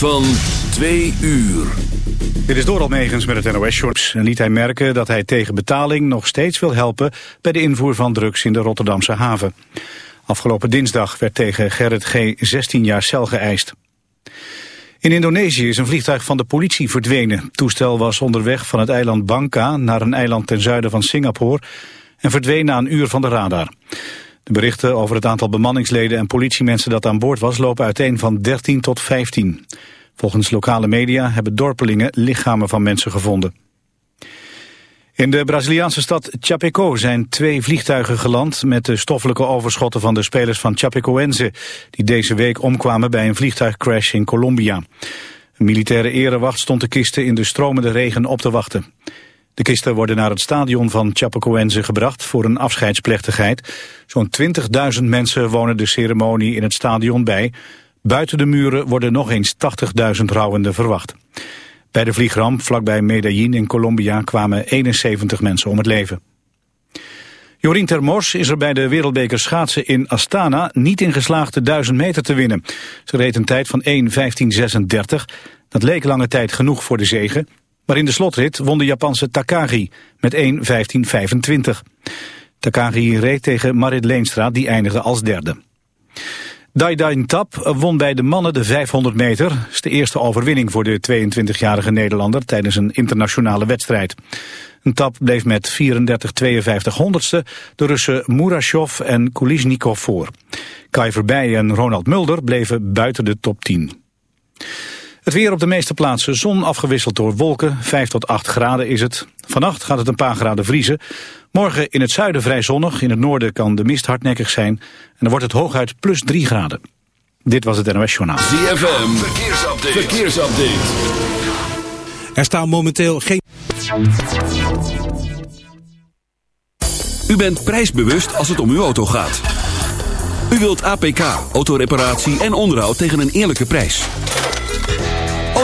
van twee uur. Dit is Doral Megens met het NOS-shorts. En liet hij merken dat hij tegen betaling nog steeds wil helpen... bij de invoer van drugs in de Rotterdamse haven. Afgelopen dinsdag werd tegen Gerrit G. 16 jaar cel geëist. In Indonesië is een vliegtuig van de politie verdwenen. Toestel was onderweg van het eiland Bangka naar een eiland ten zuiden van Singapore... en verdween na een uur van de radar. De berichten over het aantal bemanningsleden en politiemensen dat aan boord was lopen uiteen van 13 tot 15. Volgens lokale media hebben dorpelingen lichamen van mensen gevonden. In de Braziliaanse stad Chapeco zijn twee vliegtuigen geland met de stoffelijke overschotten van de spelers van Chapecoense, die deze week omkwamen bij een vliegtuigcrash in Colombia. Een militaire erewacht stond de kisten in de stromende regen op te wachten. De kisten worden naar het stadion van Chapecoense gebracht voor een afscheidsplechtigheid. Zo'n 20.000 mensen wonen de ceremonie in het stadion bij. Buiten de muren worden nog eens 80.000 rouwenden verwacht. Bij de vliegramp vlakbij Medellin in Colombia kwamen 71 mensen om het leven. Jorien Termors is er bij de wereldbeker schaatsen in Astana niet in geslaagd de 1000 meter te winnen. Ze reed een tijd van 1.15.36. Dat leek lange tijd genoeg voor de zegen, maar in de slotrit won de Japanse Takagi met 1.15.25. Takagi reed tegen Marit Leenstra, die eindigde als derde. Daidain Tap won bij de mannen de 500 meter. Dat is de eerste overwinning voor de 22-jarige Nederlander tijdens een internationale wedstrijd. Een tap bleef met 34-52 honderdste de Russen Murashov en Kuliznikov voor. Kai Verbij en Ronald Mulder bleven buiten de top 10. Het weer op de meeste plaatsen zon afgewisseld door wolken. 5 tot 8 graden is het. Vannacht gaat het een paar graden vriezen. Morgen in het zuiden vrij zonnig. In het noorden kan de mist hardnekkig zijn. En dan wordt het hooguit plus 3 graden. Dit was het NOS Journaal. ZFM, verkeersupdate. verkeersupdate. Er staan momenteel geen... U bent prijsbewust als het om uw auto gaat. U wilt APK, autoreparatie en onderhoud tegen een eerlijke prijs.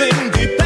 everything depends.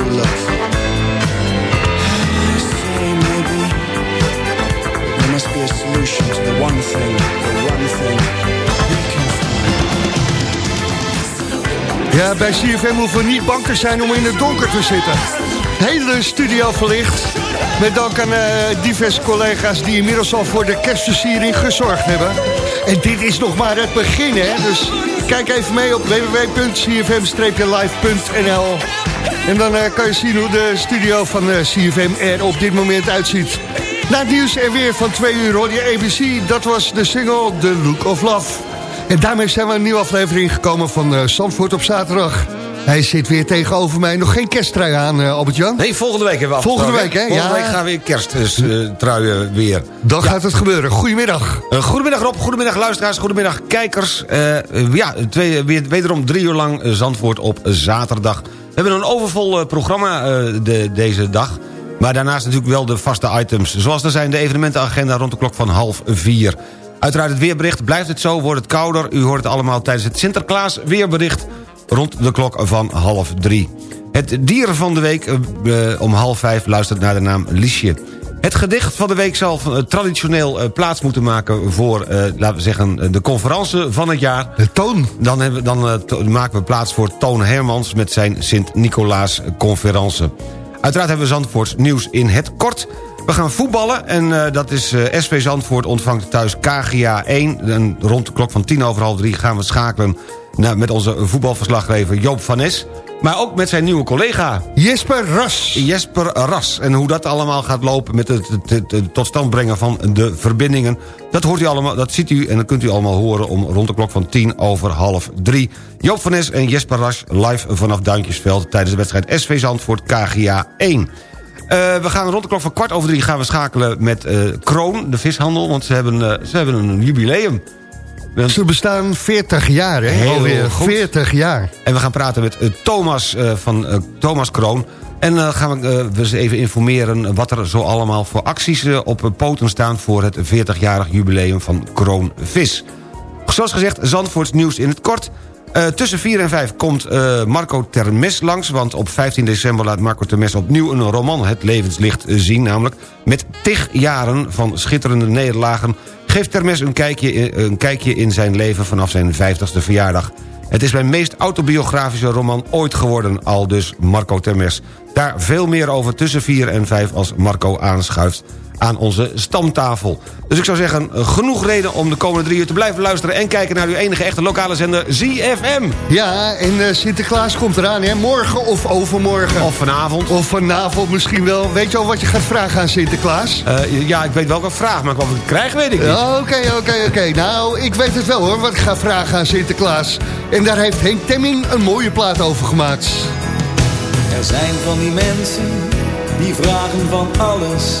True maybe, must be a solution to the one thing, the one thing Ja, bij CFM hoeven we niet bang te zijn om in het donker te zitten. Hele studio verlicht. Met dank aan eh, diverse collega's die inmiddels al voor de kerstversiering gezorgd hebben. En dit is nog maar het begin, hè. Dus kijk even mee op www.cfm-live.nl En dan eh, kan je zien hoe de studio van eh, CFM er op dit moment uitziet. Na het nieuws en weer van twee uur hoor je ABC. Dat was de single The Look of Love. En daarmee zijn we een nieuwe aflevering gekomen van uh, Zandvoort op zaterdag. Hij zit weer tegenover mij. Nog geen kersttrui aan, uh, Albert-Jan? Nee, volgende week hebben we Volgende week, hè? Volgende ja. week gaan we weer kersttruien weer. Dan gaat het gebeuren. Goedemiddag. Uh, goedemiddag Rob, goedemiddag luisteraars, goedemiddag kijkers. Uh, ja, twee, weer, wederom drie uur lang Zandvoort op zaterdag. We hebben een overvol programma de, deze dag. Maar daarnaast natuurlijk wel de vaste items. Zoals er zijn de evenementenagenda rond de klok van half vier. Uiteraard het weerbericht. Blijft het zo, wordt het kouder. U hoort het allemaal tijdens het Sinterklaas weerbericht... rond de klok van half drie. Het dier van de week uh, om half vijf luistert naar de naam Liesje. Het gedicht van de week zal uh, traditioneel uh, plaats moeten maken... voor, laten we zeggen, de conferentie van het jaar. De Toon. Dan, hebben, dan maken we plaats voor Toon Hermans... met zijn Sint-Nicolaas-conferentie. Uiteraard hebben we Zandvoorts nieuws in het kort... We gaan voetballen en uh, dat is uh, SV Zandvoort ontvangt thuis KGA 1. En rond de klok van tien over half drie gaan we schakelen... Naar, met onze voetbalverslaggever Joop van Nes. Maar ook met zijn nieuwe collega... Jesper Ras. Jesper Ras. En hoe dat allemaal gaat lopen met het, het, het, het tot stand brengen van de verbindingen... Dat, hoort u allemaal, dat ziet u en dat kunt u allemaal horen om rond de klok van tien over half drie. Joop van Nes en Jesper Ras live vanaf Duinkjesveld... tijdens de wedstrijd SV Zandvoort KGA 1. Uh, we gaan rond de klok van kwart over drie gaan we schakelen met uh, Kroon, de vishandel. Want ze hebben, uh, ze hebben een jubileum. Ze bestaan 40 jaar, hè? Heel Alweer goed. 40 jaar. En we gaan praten met Thomas van Thomas Kroon. En dan gaan we eens even informeren wat er zo allemaal voor acties op poten staan... voor het 40-jarig jubileum van Kroon Vis. Zoals gezegd, Zandvoorts nieuws in het kort... Uh, tussen 4 en 5 komt uh, Marco Termes langs... want op 15 december laat Marco Termes opnieuw een roman het levenslicht zien... namelijk met tig jaren van schitterende nederlagen... geeft Termes een kijkje, een kijkje in zijn leven vanaf zijn 50ste verjaardag. Het is mijn meest autobiografische roman ooit geworden, al dus Marco Termes. Daar veel meer over tussen 4 en 5 als Marco aanschuift aan onze stamtafel. Dus ik zou zeggen, genoeg reden om de komende drie uur te blijven luisteren... en kijken naar uw enige echte lokale zender ZFM. Ja, en uh, Sinterklaas komt eraan, hè? Morgen of overmorgen. Of vanavond. Of vanavond misschien wel. Weet je al wat je gaat vragen aan Sinterklaas? Uh, ja, ik weet welke vraag, maar wat ik krijg weet ik niet. Oké, oké, oké. Nou, ik weet het wel hoor, wat ik ga vragen aan Sinterklaas. En daar heeft Henk Temming een mooie plaat over gemaakt. Er zijn van die mensen die vragen van alles...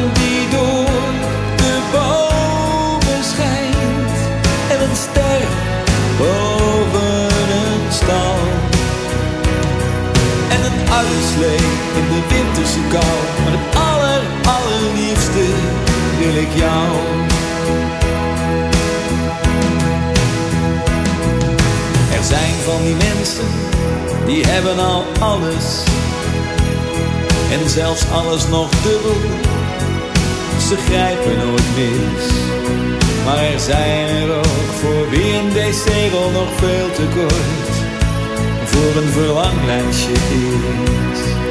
Maar het aller, allerliefste wil ik jou. Er zijn van die mensen, die hebben al alles. En zelfs alles nog dubbel. Ze grijpen nooit mis. Maar er zijn er ook voor wie een decegel nog veel te kort voor een verlanglijstje is.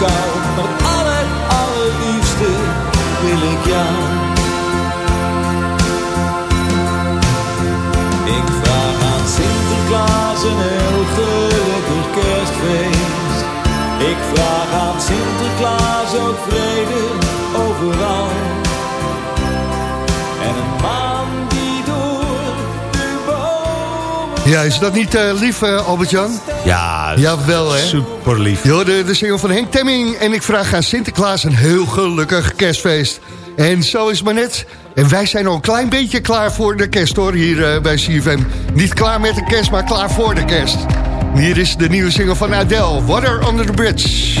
Maar het aller, allerliefste wil ik jou. Ik vraag aan Sinterklaas een heel gelukkig kerstfeest. Ik vraag aan Sinterklaas ook vrede Ja, is dat niet eh, lief, eh, Albert-Jan? Ja, Jawel, hè? super lief. Je hoorde de single van Henk Temming en ik vraag aan Sinterklaas een heel gelukkig kerstfeest. En zo is het maar net. En wij zijn al een klein beetje klaar voor de kerst hoor, hier eh, bij CFM. Niet klaar met de kerst, maar klaar voor de kerst. Hier is de nieuwe single van Adele, Water Under the Bridge.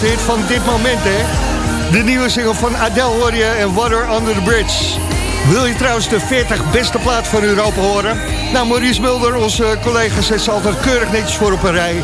Van dit moment, hè? De nieuwe single van Adele hoor je en Water Under the Bridge. Wil je trouwens de 40 beste plaat van Europa horen? Nou, Maurice Mulder, onze collega, zet ze altijd keurig netjes voor op een rij.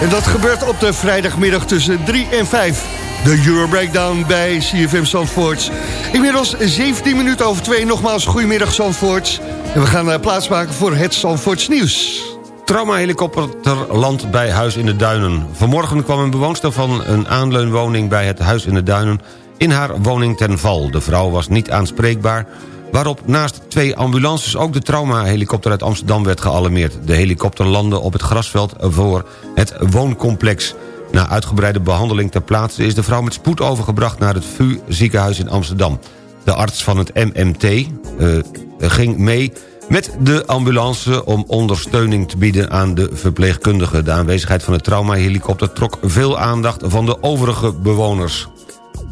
En dat gebeurt op de vrijdagmiddag tussen 3 en 5. De Euro Breakdown bij CFM Zandvoort. Inmiddels 17 minuten over 2. Nogmaals, goedemiddag Zandvoort. En we gaan uh, plaatsmaken voor het Zandvoorts nieuws. Traumahelikopter landt bij Huis in de Duinen. Vanmorgen kwam een bewoonster van een aanleunwoning bij het Huis in de Duinen... in haar woning ten val. De vrouw was niet aanspreekbaar... waarop naast twee ambulances ook de traumahelikopter uit Amsterdam werd gealarmeerd. De helikopter landde op het grasveld voor het wooncomplex. Na uitgebreide behandeling ter plaatse is de vrouw met spoed overgebracht... naar het VU ziekenhuis in Amsterdam. De arts van het MMT uh, ging mee met de ambulance om ondersteuning te bieden aan de verpleegkundigen. De aanwezigheid van de traumahelikopter trok veel aandacht van de overige bewoners.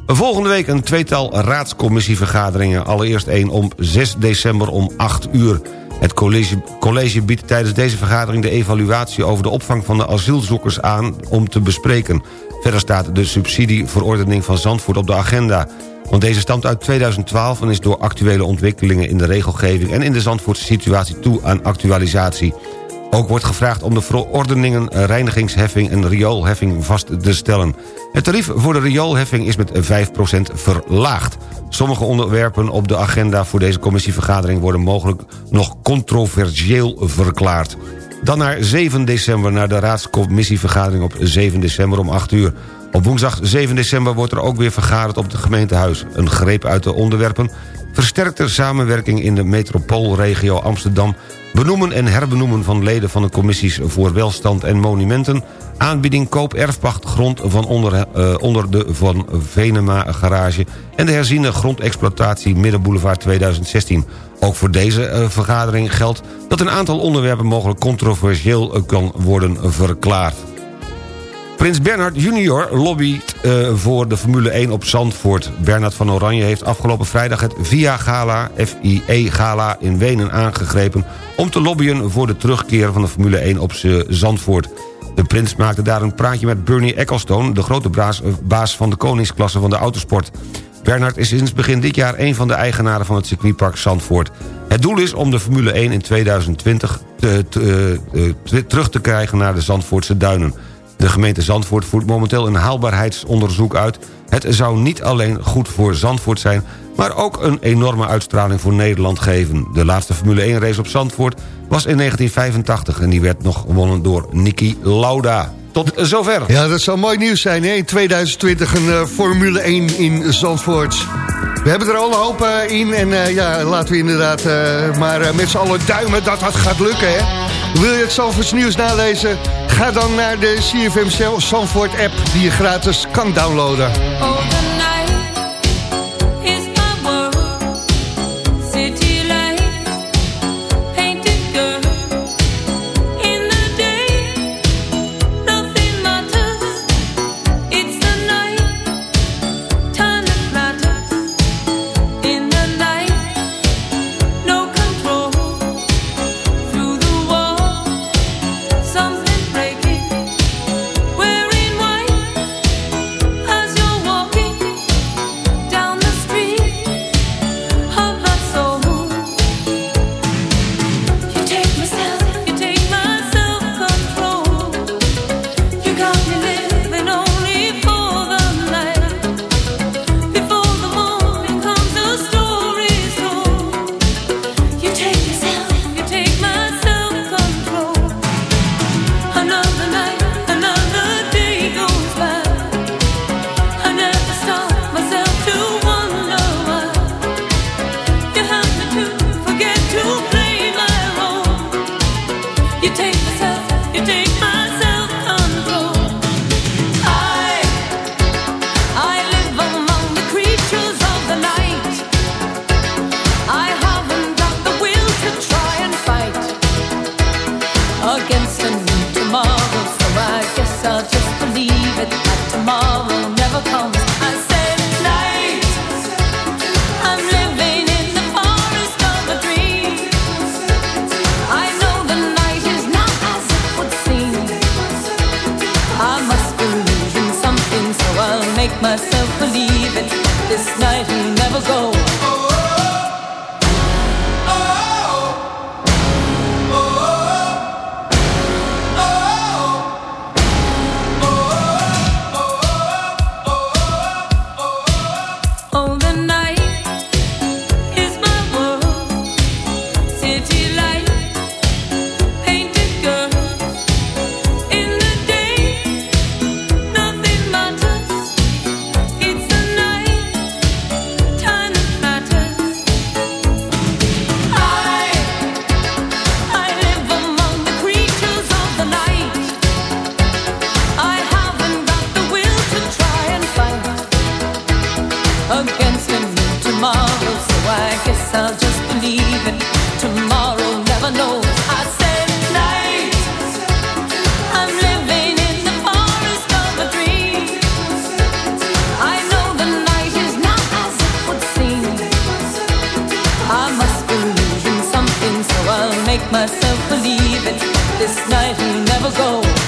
Volgende week een tweetal raadscommissievergaderingen. Allereerst één om 6 december om 8 uur. Het college, college biedt tijdens deze vergadering de evaluatie over de opvang van de asielzoekers aan om te bespreken. Verder staat de subsidieverordening van Zandvoort op de agenda. Want deze stamt uit 2012 en is door actuele ontwikkelingen in de regelgeving... en in de Zandvoortse situatie toe aan actualisatie. Ook wordt gevraagd om de verordeningen reinigingsheffing en rioolheffing vast te stellen. Het tarief voor de rioolheffing is met 5% verlaagd. Sommige onderwerpen op de agenda voor deze commissievergadering... worden mogelijk nog controversieel verklaard. Dan naar 7 december naar de raadscommissievergadering op 7 december om 8 uur. Op woensdag 7 december wordt er ook weer vergaderd op het gemeentehuis. Een greep uit de onderwerpen. Versterkte samenwerking in de metropoolregio Amsterdam. Benoemen en herbenoemen van leden van de commissies voor welstand en monumenten. Aanbieding koop erfpacht grond van onder, uh, onder de Van Venema garage. En de herziene grondexploitatie Middenboulevard 2016. Ook voor deze uh, vergadering geldt dat een aantal onderwerpen mogelijk controversieel uh, kan worden verklaard. Prins Bernhard junior lobbyt uh, voor de Formule 1 op Zandvoort. Bernhard van Oranje heeft afgelopen vrijdag het VIA Gala, FIE Gala in Wenen aangegrepen... om te lobbyen voor de terugkeer van de Formule 1 op Zandvoort. De prins maakte daar een praatje met Bernie Ecclestone... de grote baas, baas van de koningsklasse van de autosport. Bernhard is sinds begin dit jaar een van de eigenaren van het circuitpark Zandvoort. Het doel is om de Formule 1 in 2020 te, te, te, terug te krijgen naar de Zandvoortse duinen... De gemeente Zandvoort voert momenteel een haalbaarheidsonderzoek uit. Het zou niet alleen goed voor Zandvoort zijn... maar ook een enorme uitstraling voor Nederland geven. De laatste Formule 1 race op Zandvoort was in 1985... en die werd nog gewonnen door Niki Lauda. Tot zover. Ja, dat zou mooi nieuws zijn, hè? In 2020 een uh, Formule 1 in Zandvoort. We hebben er al een hoop uh, in en uh, ja, laten we inderdaad maar met z'n allen duimen dat dat gaat lukken, hè? Wil je het Zandvoorts nieuws nalezen? Ga dan naar de CFM Zandvoort app die je gratis kan downloaden. I'll make myself believe it. This night will never go.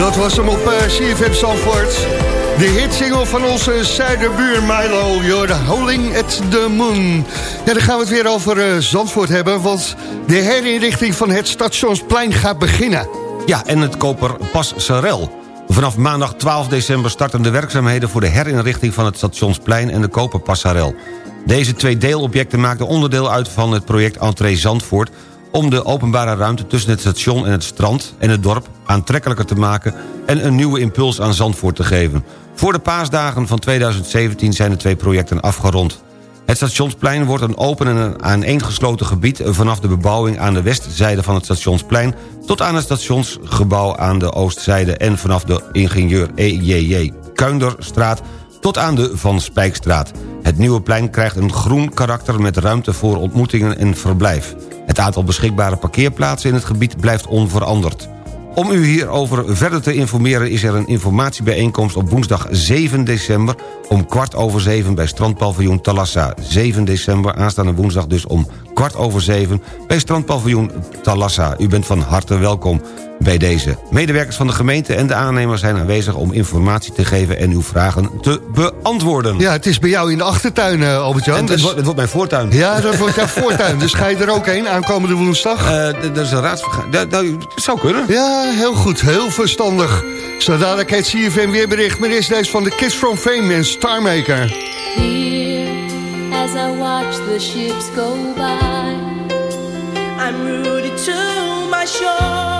Dat was hem op CFM Zandvoort. De hitsingle van onze zuiderbuur Milo, You're Howling at the Moon. Ja, dan gaan we het weer over eh, Zandvoort hebben, want de herinrichting van het Stationsplein gaat beginnen. Ja, en het koper. Vanaf maandag 12 december starten de werkzaamheden... voor de herinrichting van het Stationsplein en de Koper Passarel. Deze twee deelobjecten maakten onderdeel uit van het project Entree Zandvoort... om de openbare ruimte tussen het station en het strand en het dorp aantrekkelijker te maken... en een nieuwe impuls aan Zandvoort te geven. Voor de paasdagen van 2017 zijn de twee projecten afgerond. Het stationsplein wordt een open en een aaneengesloten gebied... vanaf de bebouwing aan de westzijde van het stationsplein... tot aan het stationsgebouw aan de oostzijde... en vanaf de ingenieur E.J.J. Kuinderstraat tot aan de Van Spijkstraat. Het nieuwe plein krijgt een groen karakter met ruimte voor ontmoetingen en verblijf. Het aantal beschikbare parkeerplaatsen in het gebied blijft onveranderd. Om u hierover verder te informeren is er een informatiebijeenkomst op woensdag 7 december om kwart over zeven bij strandpaviljoen Talassa. 7 december, aanstaande woensdag dus om kwart over zeven bij strandpaviljoen Talassa. U bent van harte welkom bij deze. Medewerkers van de gemeente en de aannemer zijn aanwezig om informatie te geven en uw vragen te beantwoorden. Ja, het is bij jou in de achtertuin, uh, Albert-Jan. Het, dus- wordt, het wordt mijn voortuin. Ja, dat wordt jouw voortuin. Dus ga je er ook heen aankomende woensdag? Eh, dat is een raadsvergadering. Dat, dat, dat zou kunnen. Ja, heel goed. Heel verstandig. Zo dadelijk het CFM weerbericht. Maar eerst deze van de Kids from Fame en Starmaker. Here, as I watch the ships go by, I'm rooted to my shore.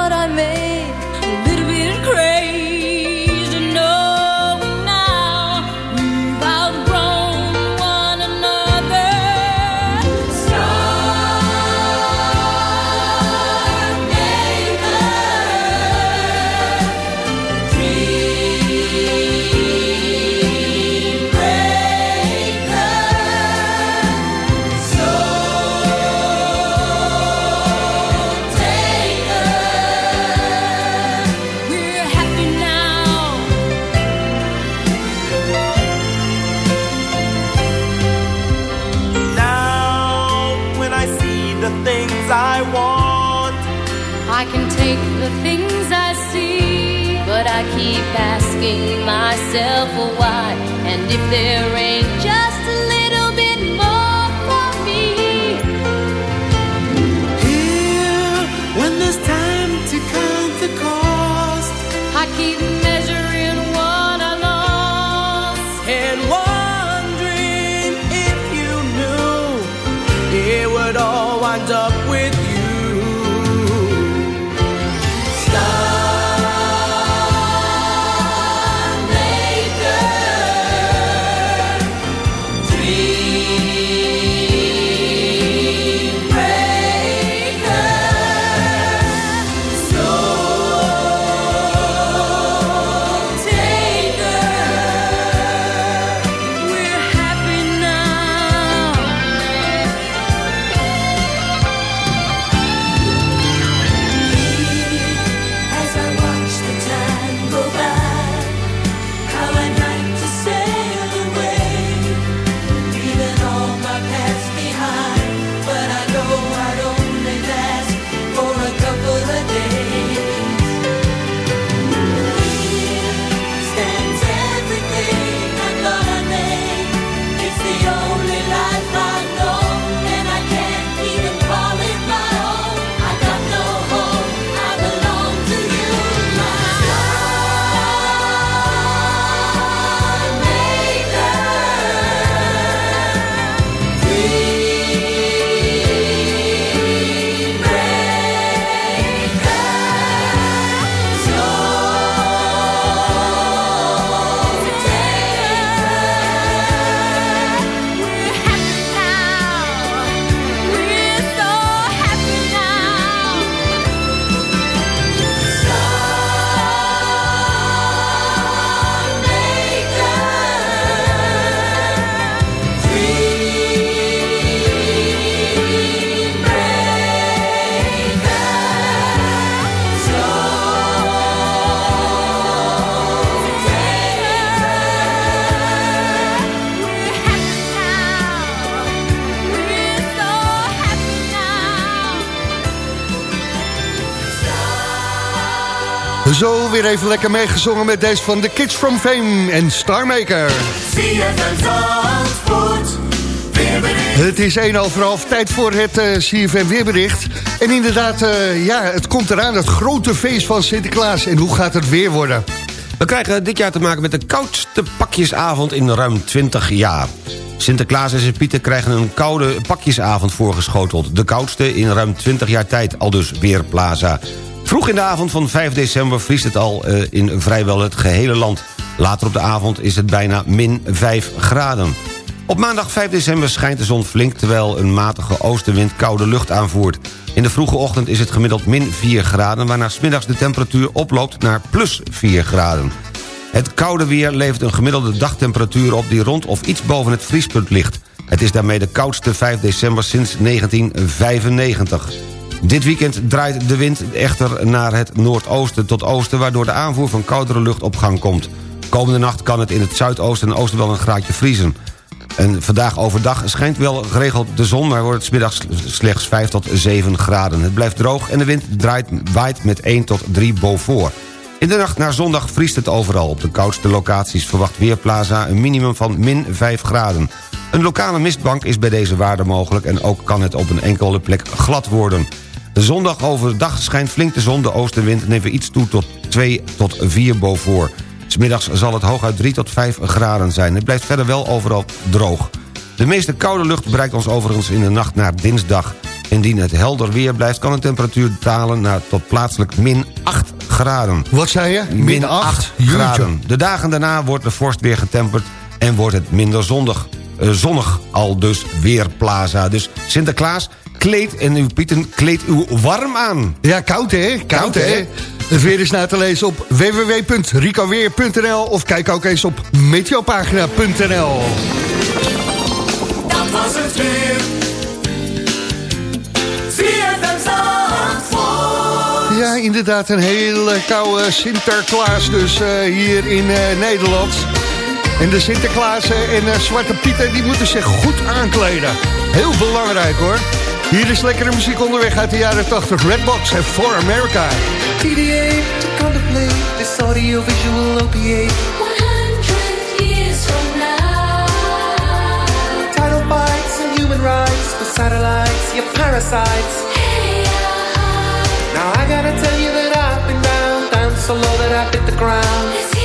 myself why. And if there ain't weer even lekker meegezongen met deze van The Kids From Fame en Starmaker. Het is 1 over half, tijd voor het eh, CFM weerbericht. En inderdaad, eh, ja, het komt eraan, het grote feest van Sinterklaas. En hoe gaat het weer worden? We krijgen dit jaar te maken met de koudste pakjesavond in ruim 20 jaar. Sinterklaas en zijn Pieter krijgen een koude pakjesavond voorgeschoteld. De koudste in ruim 20 jaar tijd, al dus Weerplaza. Vroeg in de avond van 5 december vriest het al eh, in vrijwel het gehele land. Later op de avond is het bijna min 5 graden. Op maandag 5 december schijnt de zon flink... terwijl een matige oostenwind koude lucht aanvoert. In de vroege ochtend is het gemiddeld min 4 graden... waarna smiddags de temperatuur oploopt naar plus 4 graden. Het koude weer levert een gemiddelde dagtemperatuur op... die rond of iets boven het vriespunt ligt. Het is daarmee de koudste 5 december sinds 1995. Dit weekend draait de wind echter naar het noordoosten tot oosten... waardoor de aanvoer van koudere lucht op gang komt. Komende nacht kan het in het zuidoosten en oosten wel een graadje vriezen. En vandaag overdag schijnt wel geregeld de zon... maar wordt het middags slechts 5 tot 7 graden. Het blijft droog en de wind draait, waait met 1 tot 3 Beaufort. In de nacht naar zondag vriest het overal. Op de koudste locaties verwacht Weerplaza een minimum van min 5 graden. Een lokale mistbank is bij deze waarde mogelijk... en ook kan het op een enkele plek glad worden. Zondag overdag schijnt flink de zon. De oostenwind neemt weer iets toe tot 2 tot 4 Beaufort. Smiddags zal het hooguit 3 tot 5 graden zijn. Het blijft verder wel overal droog. De meeste koude lucht bereikt ons overigens in de nacht naar dinsdag. Indien het helder weer blijft, kan de temperatuur dalen naar tot plaatselijk min 8 graden. Wat zei je? Min 8 graden. De dagen daarna wordt de vorst weer getemperd en wordt het minder zonnig. eh, zonnig al dus weer plaza. Dus Sinterklaas, kleed en uw Pieten, kleed uw warm aan. Ja, koud hè? Koud, Koud, hè? hè? Het weer is na te lezen op www.ricoweer.nl of kijk ook eens op meteopagina.nl. Dat was het weer. Ja, inderdaad een hele koude Sinterklaas dus eh, hier in eh, Nederland. En de Sinterklaasen en eh, Zwarte Pieten die moeten zich goed aankleden. Heel belangrijk hoor. Hier is lekkere muziek onderweg uit de jaren 80. Redbox en For America. TDA to contemplate this audiovisual opiate. 100 years from now. Title bites and human rights, the satellites, your parasites. Hey, uh, Now I gotta tell you that I've been down, down so low that I hit the ground.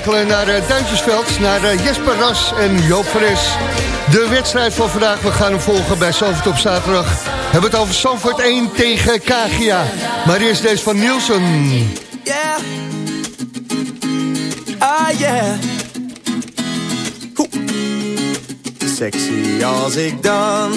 Schakelen naar uh, Duintjesveld, naar uh, Jesper Ras en Joop Fres. De wedstrijd van vandaag, we gaan hem volgen bij Zandvoort op zaterdag. We hebben het over Zandvoort 1 tegen Kagia. Maar eerst deze van Nielsen. Yeah. Ah, yeah. Sexy als ik dans.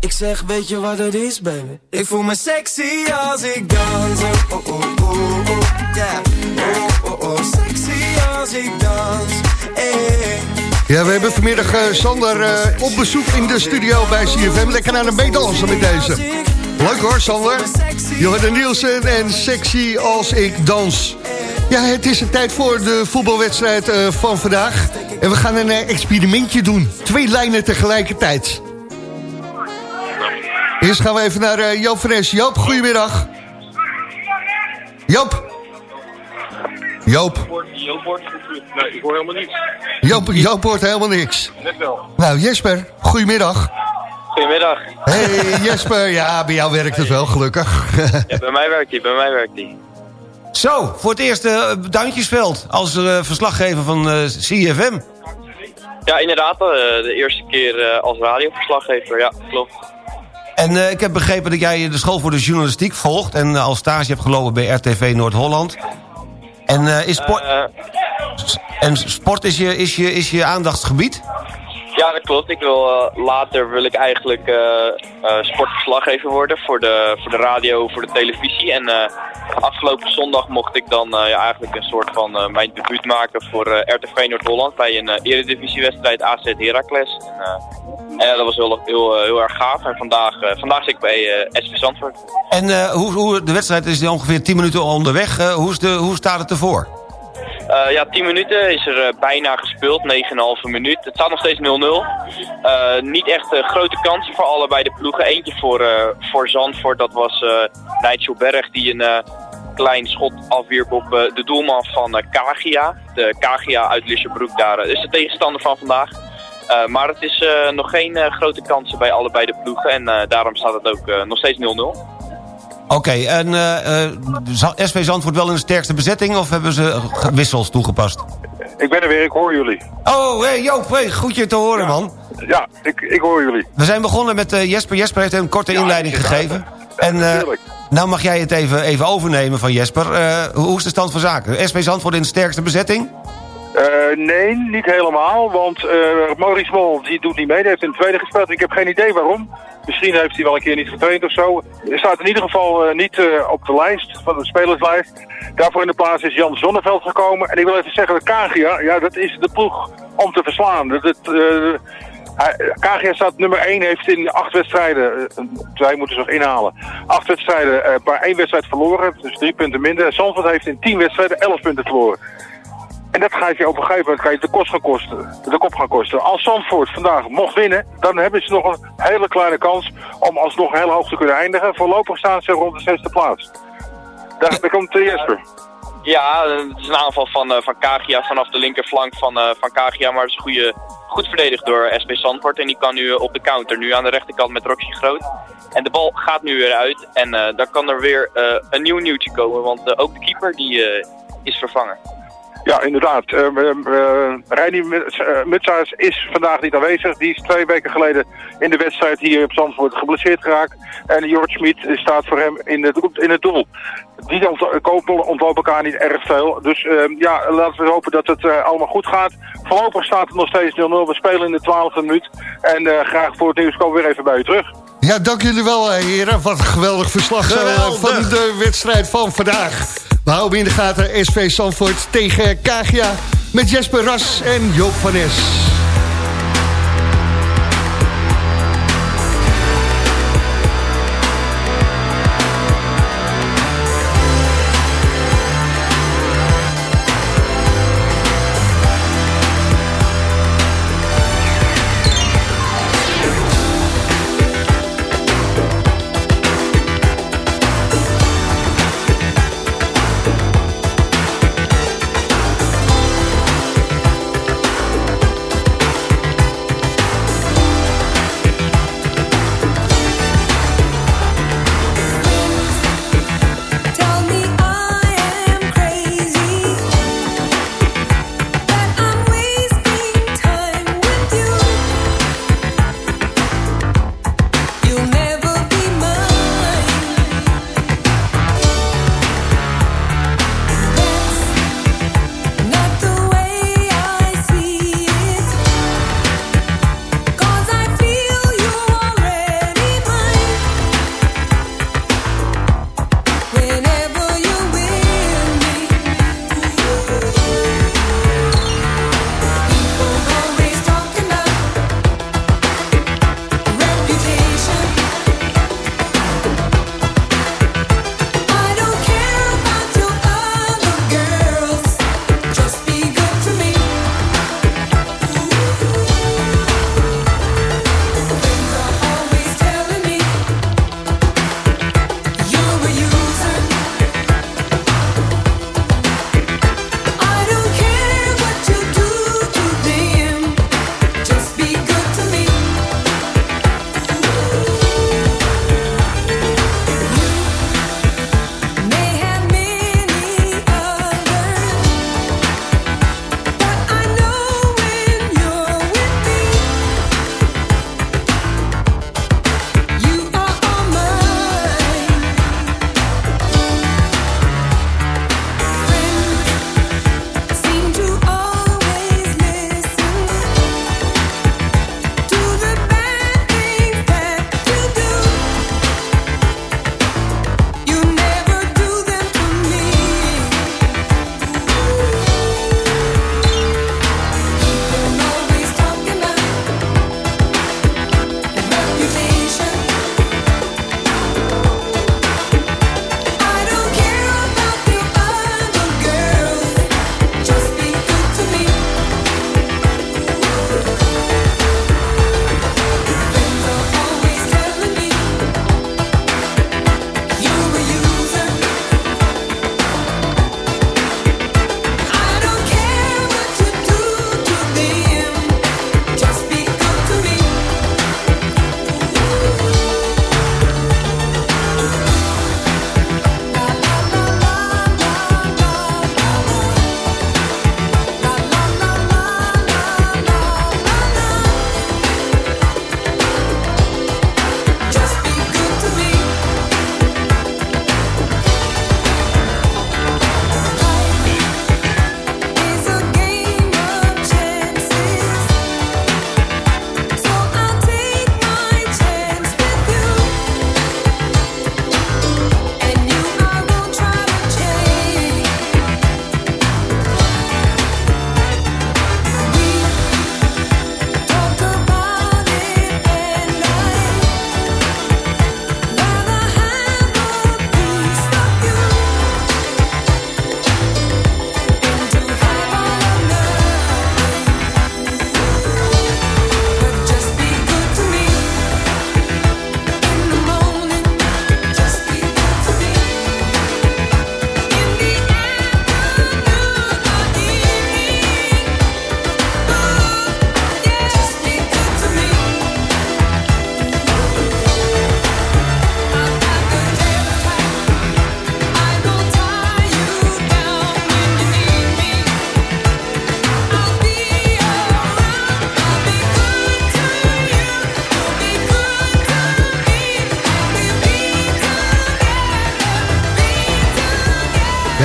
Ik zeg, weet je wat het is, baby? Ik voel me sexy als ik dans. Oh, oh, oh, oh, yeah. Oh, oh, oh, sexy als ik dans. Hey. Ja, we hebben vanmiddag eh, Sander eh, op bezoek in de studio bij CFM. Lekker aan het meedansen met deze. Leuk hoor, Sander. Johanna Nielsen en sexy als ik dans. Ja, het is de tijd voor de voetbalwedstrijd eh, van vandaag. En we gaan een eh, experimentje doen. Twee lijnen tegelijkertijd. Eerst gaan we even naar eh, Joop Fres. Joop, goedemiddag. Joop. Joop. Joop hoort Nee, ik hoor helemaal niets. Joop, Joop hoort helemaal niks. Net wel. Nou, Jesper, goedemiddag. Goedemiddag. Hey Jesper, ja, bij jou werkt het wel, gelukkig. Ja, bij mij werkt hij, bij mij werkt hij. Zo, voor het eerst uh, Duintjesveld als uh, verslaggever van uh, CFM. Ja, inderdaad. eh, de eerste keer eh, als radioverslaggever. Ja, klopt. En eh, ik heb begrepen dat jij de school voor de journalistiek volgt... en eh, als stage hebt gelopen bij RTV Noord-Holland. En, eh, is sport, en sport is je, is, je, is je aandachtsgebied? Ja, dat klopt. Ik wil, eh, later wil ik eigenlijk eh, sportverslaggever worden voor de, voor de radio, voor de televisie. En afgelopen zondag mocht ik dan ja, eigenlijk een soort van mijn debuut maken voor RTV Noord-Holland bij een eredivisiewedstrijd AZ Heracles. En, en dat was heel, heel, heel erg gaaf. En vandaag, vandaag zit ik bij SV Zandvoort. En hoe, hoe, de wedstrijd is ongeveer 10 minuten onderweg. Hoe, is de, hoe staat het ervoor? Eh, ja, 10 minuten is er eh, bijna gespeeld, 9,5 minuut. Het staat nog steeds 0-0. Eh, niet echt grote kansen voor allebei de ploegen. Eentje voor, voor Zandvoort, dat was Nigel Berg die een klein schot afwierp op de doelman van Kagia. De Kagia uit Lissabroek, daar is de tegenstander van vandaag. Maar het is nog geen grote kansen bij allebei de ploegen en daarom staat het ook nog steeds 0-0. Oké, en eh, eh, Za- SV Zandvoort wel in de sterkste bezetting... of hebben ze wissels toegepast? Ik ben er weer, ik hoor jullie. Oh, hey Joop, hey, goed je te horen, man. Ja, ik, ik hoor jullie. We zijn begonnen met eh, Jesper. Jesper heeft een korte inleiding gegeven. En eh, nou mag jij het even, even overnemen van Jesper. Eh, hoe hoe is de stand van zaken? SV Zandvoort in de sterkste bezetting? Eh, nee, niet helemaal, want eh, Maurice Mol die doet niet mee. Die heeft in de tweede gespeeld. Ik heb geen idee waarom. Misschien heeft hij wel een keer niet getraind of zo. Hij staat in ieder geval eh, niet op de lijst, van de spelerslijst. Daarvoor in de plaats is Jan Zonneveld gekomen. En ik wil even zeggen, dat Kagia, ja, dat is de ploeg om te verslaan. Dat, staat nummer 1, heeft in acht wedstrijden, wij moeten ze nog inhalen, acht wedstrijden, maar één wedstrijd verloren, dus drie punten minder. Zandvoort heeft in tien wedstrijden elf punten verloren. En dat gaat je op een gegeven moment kan je de, kost gaan kosten, de kop gaan kosten. Als Zandvoort vandaag mocht winnen, dan hebben ze nog een hele kleine kans om alsnog heel hoog te kunnen eindigen. Voorlopig staan ze rond de zesde plaats. Daar, daar komt Jesper. Ja, eh, het is een aanval van, eh, van Kagia vanaf de linkerflank van, eh, van Kagia, maar het is goed verdedigd door SP Zandvoort. En die kan nu op de counter, nu aan de rechterkant met Roxy Groot. En de bal gaat nu weer uit en eh dan kan er weer een nieuw nieuwtje komen, want ook de keeper die, is vervangen. Ja, inderdaad. Uh, uh, Mutsaars is vandaag niet aanwezig. Die is twee weken geleden in de wedstrijd hier op Zandvoort geblesseerd geraakt. En Jort Schmid staat voor hem in het, in het doel. Die kopen ontlopen elkaar niet erg veel. Dus eh, ja, laten we hopen dat het eh, allemaal goed gaat. Voorlopig staat het nog steeds 0-0. We spelen in de twaalfde minuut. En eh, graag voor het nieuws komen we weer even bij u terug. Ja, dank jullie wel, heren. Wat een geweldig verslag van de wedstrijd van vandaag. We houden in de gaten SV Zandvoort tegen Kagia... met Jesper Ras en Joop van Es.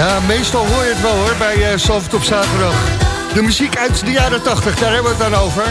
Ja, meestal hoor je het wel hoor, bij uh, Zalvert op zaterdag. De muziek uit de jaren 80, daar hebben we het dan over.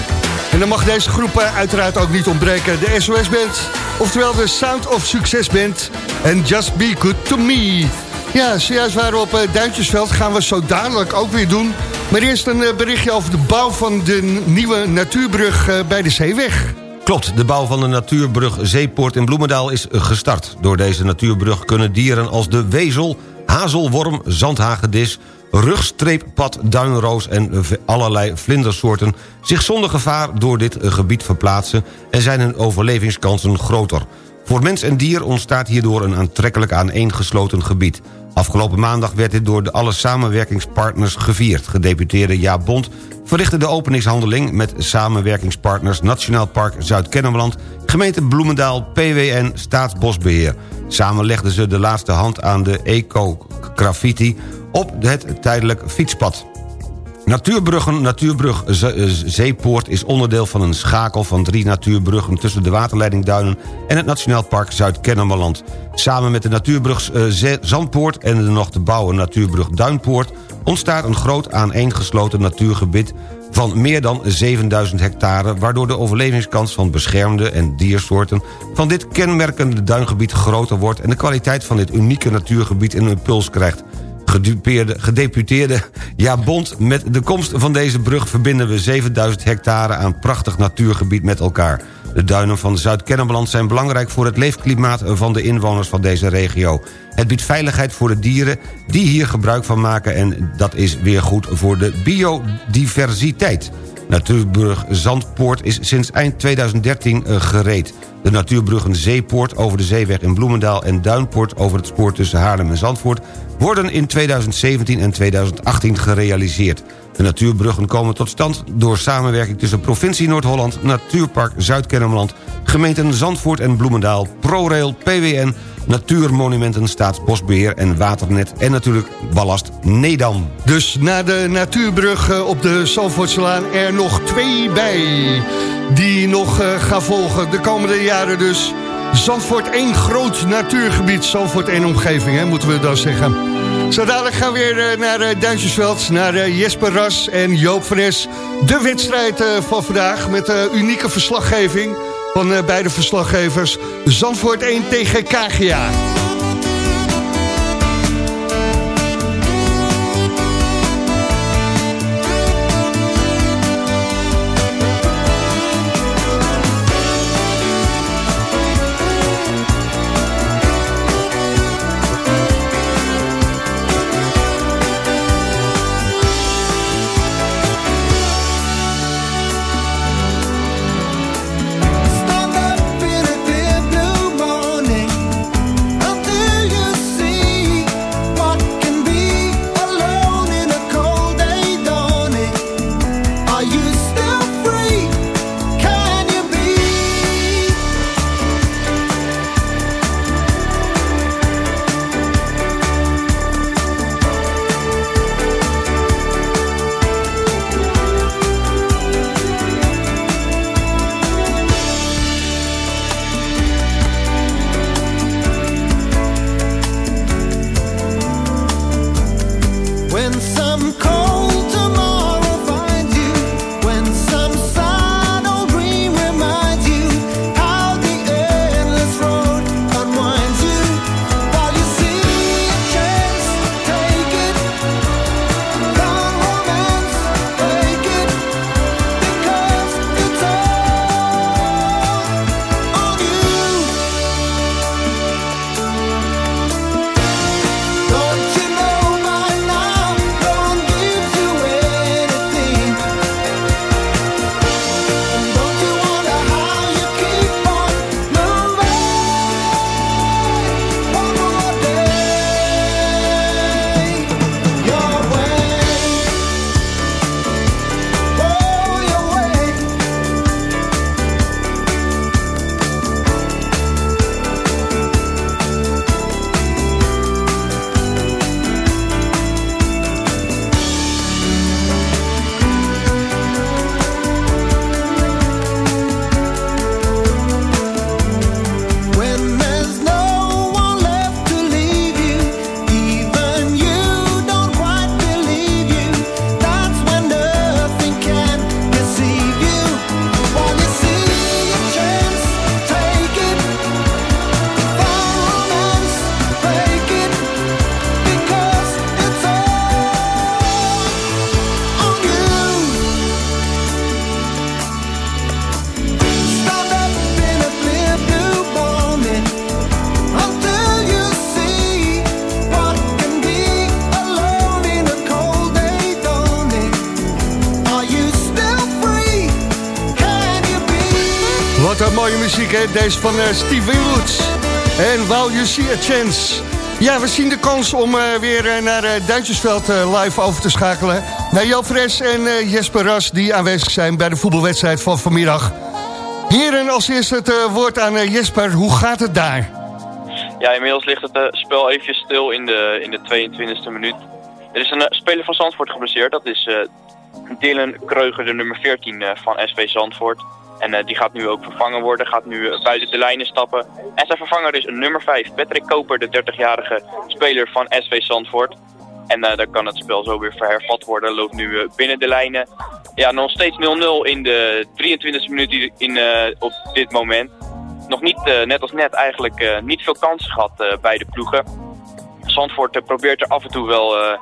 En dan mag deze groep uh, uiteraard ook niet ontbreken. De SOS Band, oftewel de Sound of Success Band. En Just Be Good To Me. Ja, zojuist waren we op uh, Duintjesveld. Gaan we zo dadelijk ook weer doen. Maar eerst een berichtje over de bouw van de nieuwe natuurbrug bij de Zeeweg. Klopt, de bouw van de natuurbrug Zeepoort in Bloemendaal is gestart. Door deze natuurbrug kunnen dieren als de wezel, hazelworm, zandhagedis... rugstreeppad, duinroos en allerlei vlindersoorten... zich zonder gevaar door dit gebied verplaatsen... en zijn hun overlevingskansen groter. Voor mens en dier ontstaat hierdoor een aantrekkelijk aaneengesloten gebied. Afgelopen maandag werd dit door de alle samenwerkingspartners gevierd. Gedeputeerde Jaap Bond verrichtte de openingshandeling... met samenwerkingspartners Nationaal Park Zuid-Kennemerland... gemeente Bloemendaal, PWN, Staatsbosbeheer. Samen legden ze de laatste hand aan de eco-graffiti... op het tijdelijk fietspad. Natuurbruggen, Natuurbrug Zeepoort is onderdeel van een schakel van drie natuurbruggen... tussen de waterleiding Duinen en het Nationaal Park Zuid-Kennemerland. Samen met de natuurbrug Zandpoort en de nog te bouwen natuurbrug Duinpoort... ontstaat een groot aaneengesloten natuurgebied van meer dan 7000 hectare... waardoor de overlevingskans van beschermde en diersoorten... van dit kenmerkende duingebied groter wordt... en de kwaliteit van dit unieke natuurgebied een impuls krijgt gedeputeerde Ja Bond... met de komst van deze brug verbinden we 7000 hectare aan prachtig natuurgebied met elkaar. De duinen van Zuid-Kennemerland zijn belangrijk voor het leefklimaat van de inwoners van deze regio. Het biedt veiligheid voor de dieren die hier gebruik van maken... en dat is weer goed voor de biodiversiteit. Natuurbrug Zandpoort is sinds eind 2013 eh, gereed. De natuurbruggen Zeepoort over de zeeweg in Bloemendaal... en Duinpoort over het spoor tussen Haarlem en Zandvoort... worden in 2017 en 2018 gerealiseerd. De natuurbruggen komen tot stand door samenwerking tussen provincie Noord-Holland... Natuurpark Zuid-Kennemerland, gemeenten Zandvoort en Bloemendaal... ProRail, PWN, Natuurmonumenten, Staatsbosbeheer en Waternet... en natuurlijk Ballast Nedam. Dus na de natuurbrug eh, op de Zandvoortselaan er nog twee bij... die nog uh, gaan volgen de komende jaren dus. Zandvoort één groot natuurgebied, Zandvoort één omgeving, hè, moeten we dan zeggen. Zo dadelijk gaan we weer uh, naar Duintjesveld, naar Jesper Ras en Joop van Es. De wedstrijd van vandaag met unieke verslaggeving van beide verslaggevers. Zandvoort 1 tegen KGA. Mooie muziek, hè? Deze van eh, Steve Woods. En While You See a Chance. Ja, we zien de kans om eh, weer eh, naar Duitsersveld live over te schakelen. Naar Joop Fres en Jesper Ras, die aanwezig zijn bij de voetbalwedstrijd van vanmiddag. Heren, als eerste het woord aan Jesper. Hoe gaat het daar? Ja, inmiddels ligt het spel even stil in de, in de 22e minuut. Er is een speler van Zandvoort geblesseerd. Dat is Dylan Kreuger, de nummer 14 van SV Zandvoort. En uh, die gaat nu ook vervangen worden, gaat nu uh, buiten de lijnen stappen. En zijn vervanger is nummer 5, Patrick Koper, de 30-jarige speler van SV Zandvoort. En uh, daar kan het spel zo weer verhervat worden, loopt nu binnen de lijnen. Ja, nog steeds 0-0 in de 23e minuut in, op dit moment. Nog niet, net als net, eigenlijk niet veel kansen gehad bij de ploegen. Zandvoort probeert er af en toe wel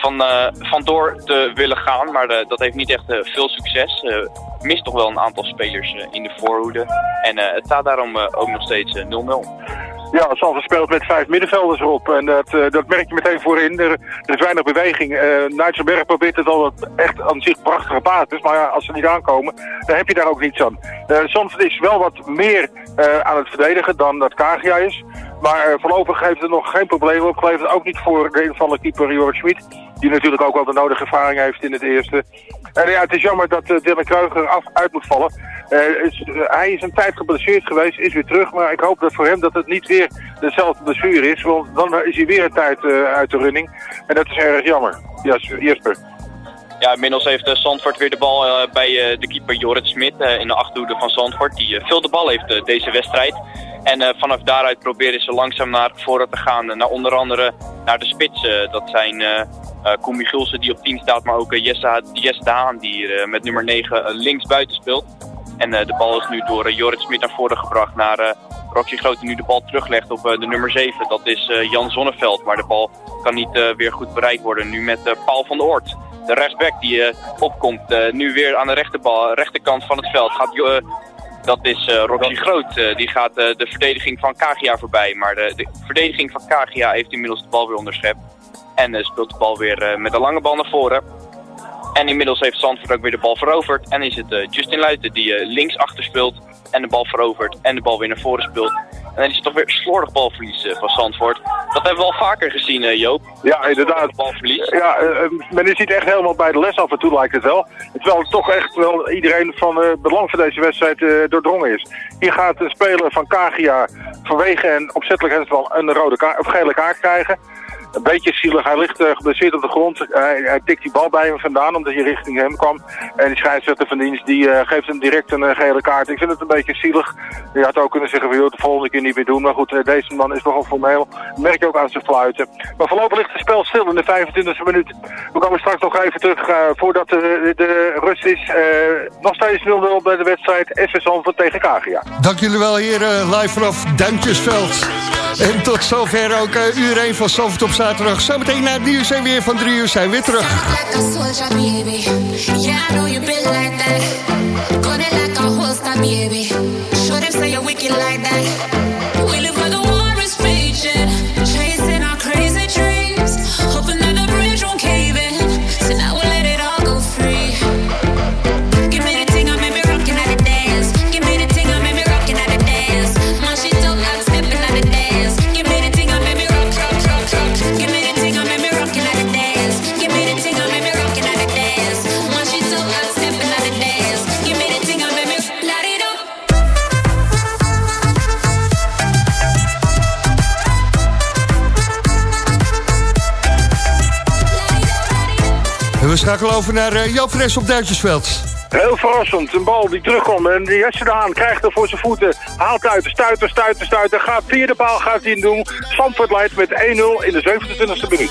van, vandoor te willen gaan, maar dat heeft niet echt veel succes mist toch wel een aantal spelers eh, in de voorhoede. En eh, het staat daarom eh, ook nog steeds 0-0. Ja, Zandvoort speelt met vijf middenvelders erop. En dat, dat merk je meteen voorin. Er, is weinig beweging. Uh, Nijtsenberg probeert het al echt aan zich prachtige basis. Maar ja, als ze niet aankomen, dan heb je daar ook niets aan. Uh, is wel wat meer aan het verdedigen dan dat Kagia is. Maar voorlopig heeft het nog geen probleem opgeleverd. Ook niet voor de keeper Joris Schmid. Die natuurlijk ook wel de nodige ervaring heeft in het eerste. En ja, het is jammer dat uh, Dylan Kruiger af, uit moet vallen. Uh, is, uh, hij is een tijd geblesseerd geweest, is weer terug. Maar ik hoop dat voor hem dat het niet weer dezelfde blessure is. Want dan is hij weer een tijd uit de running. En dat is erg jammer. Ja, Jesper. Ja, inmiddels heeft Zandvoort weer de bal bij de keeper Jorrit Smit in de achterhoede van Zandvoort. Die veel de bal heeft deze wedstrijd. En vanaf daaruit proberen ze langzaam naar voren te gaan. naar onder andere naar de spits. dat zijn uh, Koen Michielsen die op 10 staat, maar ook Jesse, Jesse Daan die met nummer 9 links buiten speelt. En de bal is nu door Jorrit Smit naar voren gebracht naar Roxy Groot die nu de bal teruglegt op de nummer 7. Dat is Jan Zonneveld, maar de bal kan niet weer goed bereikt worden. Nu met Paul van der Oort. De rechtsback die opkomt, nu weer aan de rechterbal, rechterkant van het veld. Gaat, dat is Roxy Groot. die gaat de verdediging van Kagia voorbij. Maar de, de verdediging van Kagia heeft inmiddels de bal weer onderschept. En uh, speelt de bal weer uh, met een lange bal naar voren. En inmiddels heeft Zandvoort ook weer de bal veroverd. En is het uh, Justin Luiten die links achter speelt en de bal verovert en de bal weer naar voren speelt. En dan is het toch weer slordig balverlies van Zandvoort. Dat hebben we al vaker gezien, Joop. Ja, inderdaad. Balverlies. Ja, men is niet echt helemaal bij de les af en toe, lijkt het wel. Terwijl toch echt wel iedereen van belang van deze wedstrijd doordrongen is. Hier gaat de speler van Kagia vanwege en opzettelijk wel een rode kaart, of gele kaart krijgen een beetje zielig. Hij ligt uh, geblesseerd op de grond. Hij, tikt die bal bij hem vandaan omdat hij richting hem kwam. En die scheidsrechter van dienst die, uh, geeft hem direct een uh, gele kaart. Ik vind het een beetje zielig. Je had ook kunnen zeggen, joh, de volgende keer niet meer doen. Maar goed, deze man is nogal formeel. Merk je ook aan zijn fluiten. Maar voorlopig ligt het spel stil in de 25e minuut. We komen straks nog even terug voordat de, de, rust is. nog steeds 0-0 bij de wedstrijd SV Zandvoort tegen Kagia. Dank jullie wel hier live vanaf Duintjesveld. En tot zover ook uur 1 van Zandvoort op zaterdag. Zometeen na het nieuws en weer van 3 uur zijn we weer terug. Schakelen over naar uh, Joop Fres op Duitsersveld. Heel verrassend. Een bal die terugkomt en die Jesse aan krijgt er voor zijn voeten. Haalt uit, stuiter, stuiter, stuiter. Gaat via de paal, gaat hij doen. Zandvoort leidt met 1-0 in de 27e minuut.